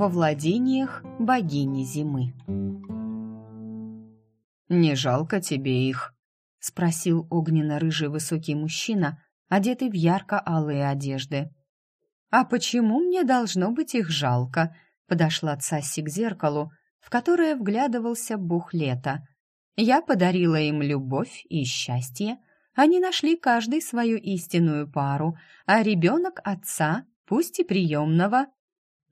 во владениях богини зимы. «Не жалко тебе их?» — спросил огненно-рыжий высокий мужчина, одетый в ярко-алые одежды. «А почему мне должно быть их жалко?» — подошла Цасси к зеркалу, в которое вглядывался бог лета. «Я подарила им любовь и счастье. Они нашли каждый свою истинную пару, а ребенок отца, пусть и приемного».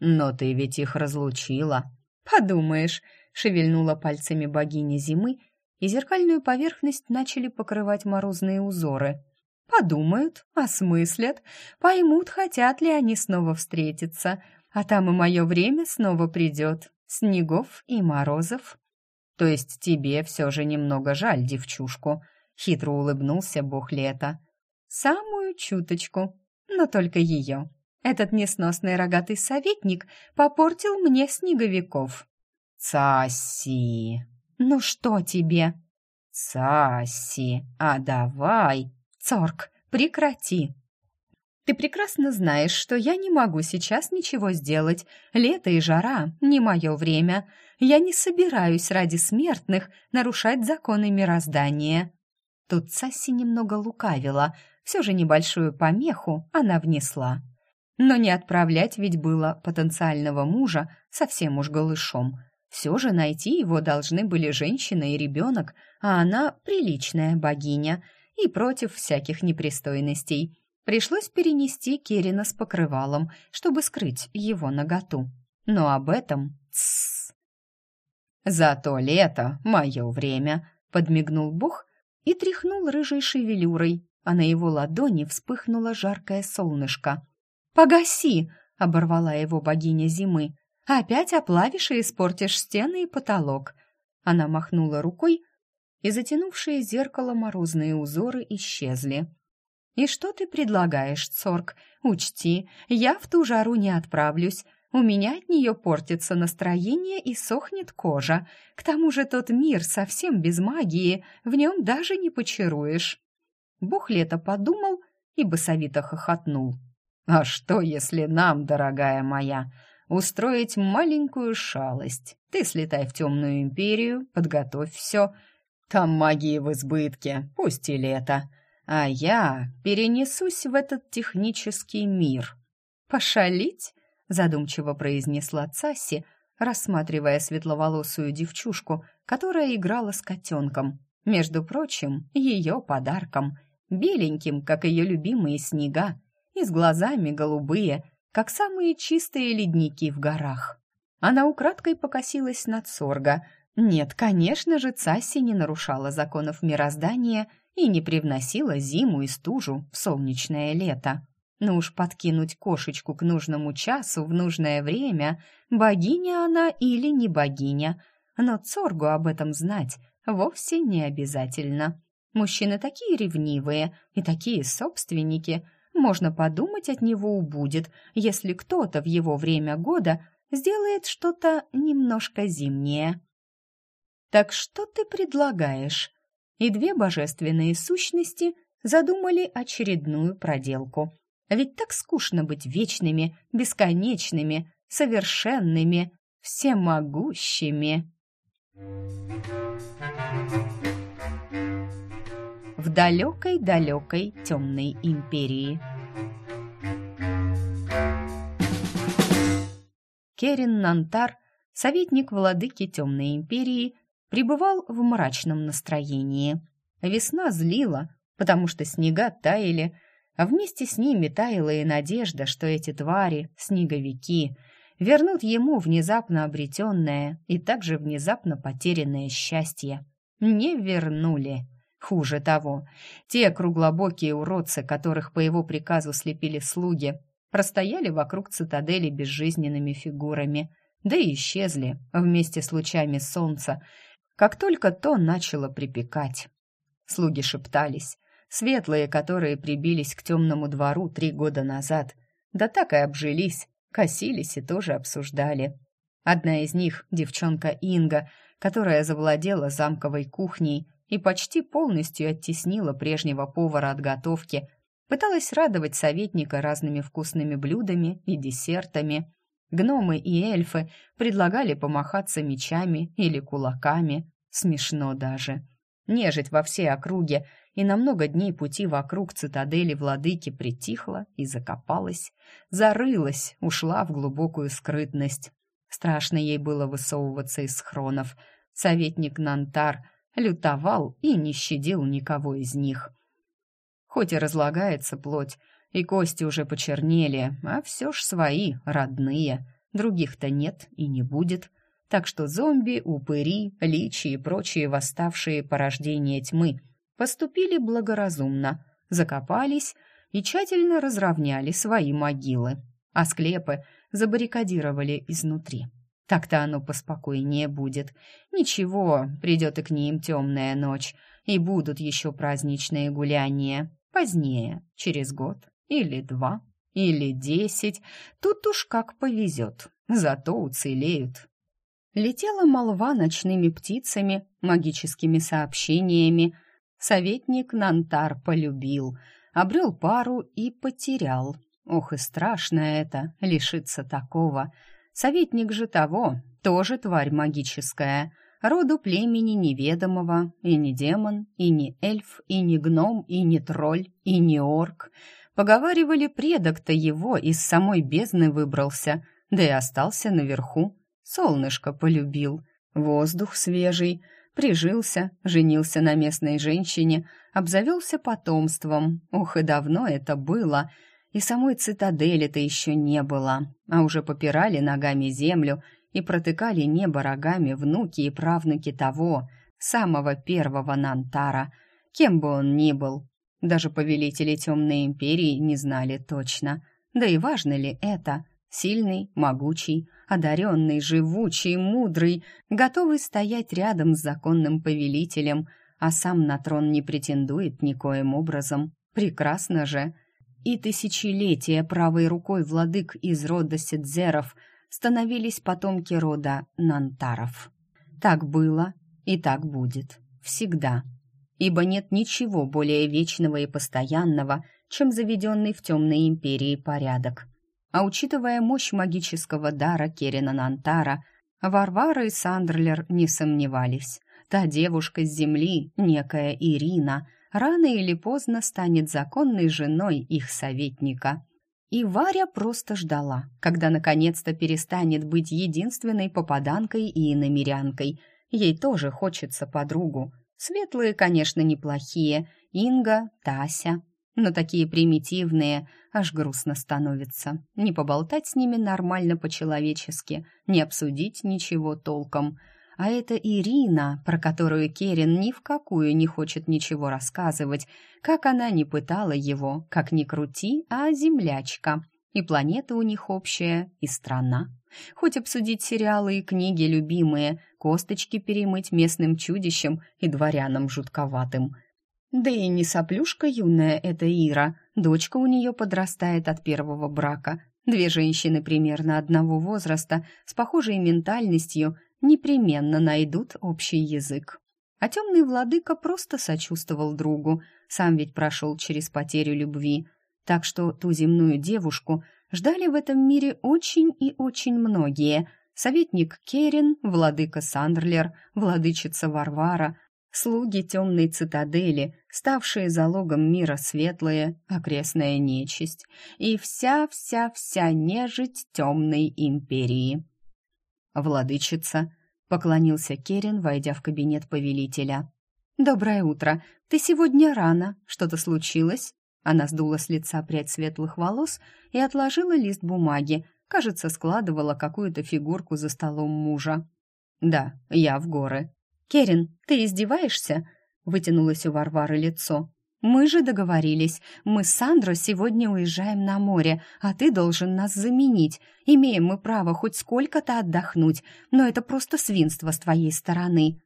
«Но ты ведь их разлучила». «Подумаешь», — шевельнула пальцами богиня зимы, и зеркальную поверхность начали покрывать морозные узоры. Подумают, осмыслят, поймут, хотят ли они снова встретиться, а там и мое время снова придет, снегов и морозов. То есть тебе все же немного жаль девчушку, хитро улыбнулся бог лета. Самую чуточку, но только ее. Этот несносный рогатый советник попортил мне снеговиков. Цаси, «Ну что тебе?» «Саси, а давай!» «Цорк, прекрати!» «Ты прекрасно знаешь, что я не могу сейчас ничего сделать. Лето и жара — не мое время. Я не собираюсь ради смертных нарушать законы мироздания». Тут Сасси немного лукавила, все же небольшую помеху она внесла. Но не отправлять ведь было потенциального мужа совсем уж голышом — все же найти его должны были женщина и ребенок, а она приличная богиня и против всяких непристойностей. Пришлось перенести Керина с покрывалом, чтобы скрыть его наготу. Но об этом... Тссс. «Зато лето — мое время», — подмигнул Бог и тряхнул рыжей шевелюрой, а на его ладони вспыхнуло жаркое солнышко. «Погаси!» — оборвала его богиня зимы. Опять оплавишь и испортишь стены и потолок. Она махнула рукой, и затянувшие зеркало морозные узоры исчезли. «И что ты предлагаешь, Цорк? Учти, я в ту жару не отправлюсь. У меня от нее портится настроение и сохнет кожа. К тому же тот мир совсем без магии, в нем даже не почаруешь». Бог лето подумал и басовито хохотнул. «А что, если нам, дорогая моя, устроить маленькую шалость. Ты слетай в темную империю, подготовь все. Там магии в избытке, пусть и лето. А я перенесусь в этот технический мир. «Пошалить?» — задумчиво произнесла Цасси, рассматривая светловолосую девчушку, которая играла с котенком. Между прочим, ее подарком, беленьким, как ее любимые снега, и с глазами голубые — как самые чистые ледники в горах. Она украдкой покосилась на Цорга. Нет, конечно же, Цасси не нарушала законов мироздания и не привносила зиму и стужу в солнечное лето. Но уж подкинуть кошечку к нужному часу в нужное время, богиня она или не богиня. Но Цоргу об этом знать вовсе не обязательно. Мужчины такие ревнивые и такие собственники – можно подумать, от него убудет, если кто-то в его время года сделает что-то немножко зимнее. Так что ты предлагаешь? И две божественные сущности задумали очередную проделку. Ведь так скучно быть вечными, бесконечными, совершенными, всемогущими. В далекой-далекой темной империи. Керин Нантар, советник владыки Темной Империи, пребывал в мрачном настроении. Весна злила, потому что снега таяли, а вместе с ними таяла и надежда, что эти твари, снеговики, вернут ему внезапно обретенное и также внезапно потерянное счастье. Не вернули. Хуже того, те круглобокие уродцы, которых по его приказу слепили слуги, простояли вокруг цитадели безжизненными фигурами, да и исчезли вместе с лучами солнца, как только то начало припекать. Слуги шептались, светлые, которые прибились к темному двору три года назад, да так и обжились, косились и тоже обсуждали. Одна из них, девчонка Инга, которая завладела замковой кухней и почти полностью оттеснила прежнего повара от готовки, пыталась радовать советника разными вкусными блюдами и десертами. Гномы и эльфы предлагали помахаться мечами или кулаками. Смешно даже. Нежить во всей округе и на много дней пути вокруг цитадели владыки притихла и закопалась, зарылась, ушла в глубокую скрытность. Страшно ей было высовываться из схронов. Советник Нантар лютовал и не щадил никого из них. Хоть и разлагается плоть, и кости уже почернели, а все ж свои, родные. Других-то нет и не будет. Так что зомби, упыри, личи и прочие восставшие порождения тьмы поступили благоразумно, закопались и тщательно разровняли свои могилы, а склепы забаррикадировали изнутри. Так-то оно поспокойнее будет. Ничего, придет и к ним темная ночь, и будут еще праздничные гуляния. Позднее, через год или два, или десять, тут уж как повезет, зато уцелеют. Летела молва ночными птицами, магическими сообщениями. Советник Нантар полюбил, обрел пару и потерял. Ох и страшно это, лишиться такого. Советник же того, тоже тварь магическая, роду племени неведомого, и не демон, и не эльф, и не гном, и не тролль, и не орк — Поговаривали, предок-то его из самой бездны выбрался, да и остался наверху. Солнышко полюбил, воздух свежий, прижился, женился на местной женщине, обзавелся потомством. Ух, и давно это было, и самой цитадели-то еще не было, а уже попирали ногами землю и протыкали небо рогами внуки и правнуки того, самого первого Нантара, кем бы он ни был, даже повелители Темной Империи не знали точно. Да и важно ли это? Сильный, могучий, одаренный, живучий, мудрый, готовый стоять рядом с законным повелителем, а сам на трон не претендует никоим образом. Прекрасно же! И тысячелетия правой рукой владык из рода Сидзеров становились потомки рода Нантаров. Так было и так будет. Всегда ибо нет ничего более вечного и постоянного, чем заведенный в темной империи порядок. А учитывая мощь магического дара Керина Нантара, Варвара и Сандрлер не сомневались. Та девушка с земли, некая Ирина, рано или поздно станет законной женой их советника. И Варя просто ждала, когда наконец-то перестанет быть единственной попаданкой и иномерянкой. Ей тоже хочется подругу, Светлые, конечно, неплохие. Инга, Тася. Но такие примитивные, аж грустно становится. Не поболтать с ними нормально по-человечески, не обсудить ничего толком. А это Ирина, про которую Керин ни в какую не хочет ничего рассказывать, как она не пытала его, как ни крути, а землячка. И планета у них общая, и страна. Хоть обсудить сериалы и книги любимые, косточки перемыть местным чудищем и дворянам жутковатым. Да и не соплюшка юная эта Ира, дочка у нее подрастает от первого брака. Две женщины примерно одного возраста с похожей ментальностью непременно найдут общий язык. А темный владыка просто сочувствовал другу, сам ведь прошел через потерю любви, так что ту земную девушку ждали в этом мире очень и очень многие, советник Керин, владыка Сандрлер, владычица Варвара, слуги темной цитадели, ставшие залогом мира светлые, окрестная нечисть и вся-вся-вся нежить темной империи. «Владычица», — поклонился Керин, войдя в кабинет повелителя. «Доброе утро. Ты сегодня рано. Что-то случилось?» Она сдула с лица прядь светлых волос и отложила лист бумаги, Кажется, складывала какую-то фигурку за столом мужа. «Да, я в горы». «Керин, ты издеваешься?» — вытянулось у Варвары лицо. «Мы же договорились. Мы с Сандро сегодня уезжаем на море, а ты должен нас заменить. Имеем мы право хоть сколько-то отдохнуть, но это просто свинство с твоей стороны».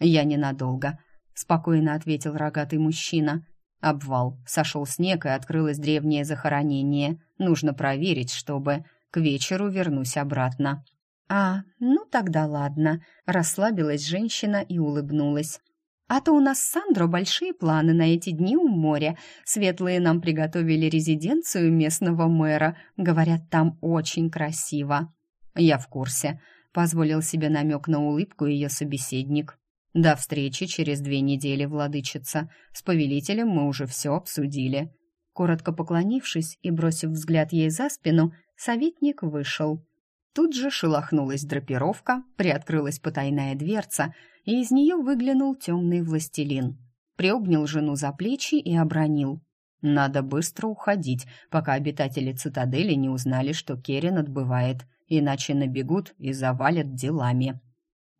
«Я ненадолго», — спокойно ответил рогатый мужчина. Обвал. Сошел снег, и открылось древнее захоронение. Нужно проверить, чтобы... К вечеру вернусь обратно». «А, ну тогда ладно», — расслабилась женщина и улыбнулась. «А то у нас с Сандро большие планы на эти дни у моря. Светлые нам приготовили резиденцию местного мэра. Говорят, там очень красиво». Я в курсе, позволил себе намек на улыбку ее собеседник. До встречи через две недели, владычица. С повелителем мы уже все обсудили. Коротко поклонившись и бросив взгляд ей за спину, советник вышел. Тут же шелохнулась драпировка, приоткрылась потайная дверца, и из нее выглянул темный властелин. Приобнял жену за плечи и обронил. «Надо быстро уходить, пока обитатели цитадели не узнали, что Керен отбывает, иначе набегут и завалят делами».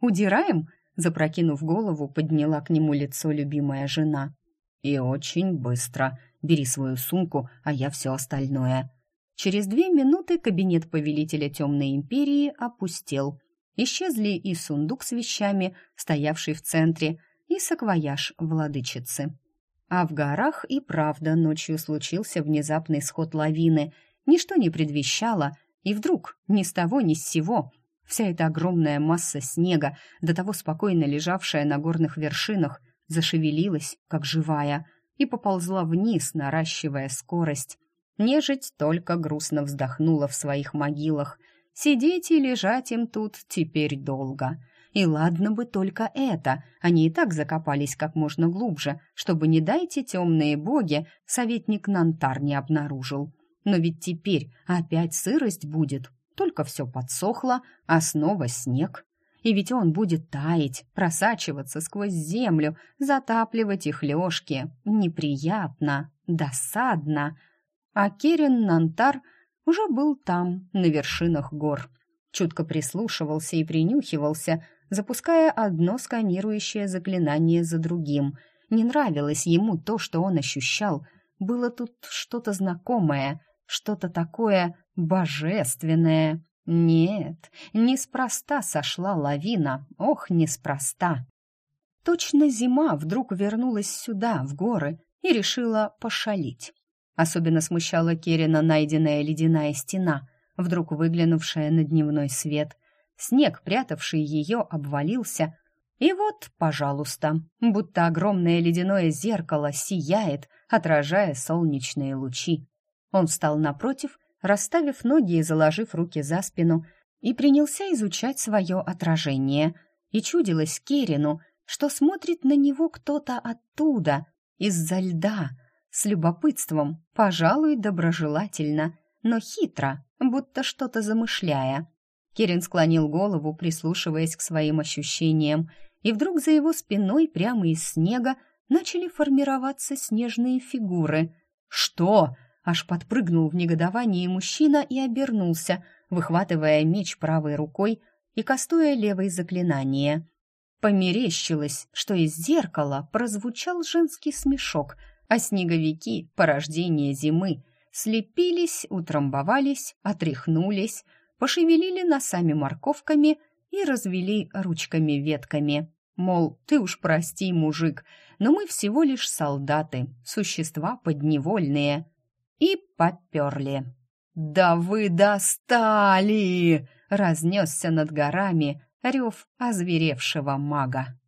«Удираем?» Запрокинув голову, подняла к нему лицо любимая жена. «И очень быстро. Бери свою сумку, а я все остальное». Через две минуты кабинет повелителя Темной Империи опустел. Исчезли и сундук с вещами, стоявший в центре, и саквояж владычицы. А в горах и правда ночью случился внезапный сход лавины. Ничто не предвещало, и вдруг, ни с того ни с сего, вся эта огромная масса снега, до того спокойно лежавшая на горных вершинах, зашевелилась, как живая, и поползла вниз, наращивая скорость. Нежить только грустно вздохнула в своих могилах. Сидеть и лежать им тут теперь долго. И ладно бы только это, они и так закопались как можно глубже, чтобы, не дайте темные боги, советник Нантар не обнаружил. Но ведь теперь опять сырость будет, только все подсохло, а снова снег. И ведь он будет таять, просачиваться сквозь землю, затапливать их лёжки. Неприятно, досадно. А Керен Нантар уже был там, на вершинах гор. Чутко прислушивался и принюхивался, запуская одно сканирующее заклинание за другим. Не нравилось ему то, что он ощущал. Было тут что-то знакомое, что-то такое божественное. Нет, неспроста сошла лавина, ох, неспроста. Точно зима вдруг вернулась сюда, в горы, и решила пошалить. Особенно смущала Керина найденная ледяная стена, вдруг выглянувшая на дневной свет. Снег, прятавший ее, обвалился. И вот, пожалуйста, будто огромное ледяное зеркало сияет, отражая солнечные лучи. Он встал напротив, расставив ноги и заложив руки за спину, и принялся изучать свое отражение. И чудилось Керину, что смотрит на него кто-то оттуда, из-за льда, с любопытством, пожалуй, доброжелательно, но хитро, будто что-то замышляя. Керин склонил голову, прислушиваясь к своим ощущениям, и вдруг за его спиной прямо из снега начали формироваться снежные фигуры. «Что?» Аж подпрыгнул в негодовании мужчина и обернулся, выхватывая меч правой рукой и кастуя левой заклинание. Померещилось, что из зеркала прозвучал женский смешок, а снеговики, порождение зимы, слепились, утрамбовались, отряхнулись, пошевелили носами морковками и развели ручками-ветками. Мол, ты уж прости, мужик, но мы всего лишь солдаты, существа подневольные и поперли. «Да вы достали!» — разнесся над горами рев озверевшего мага.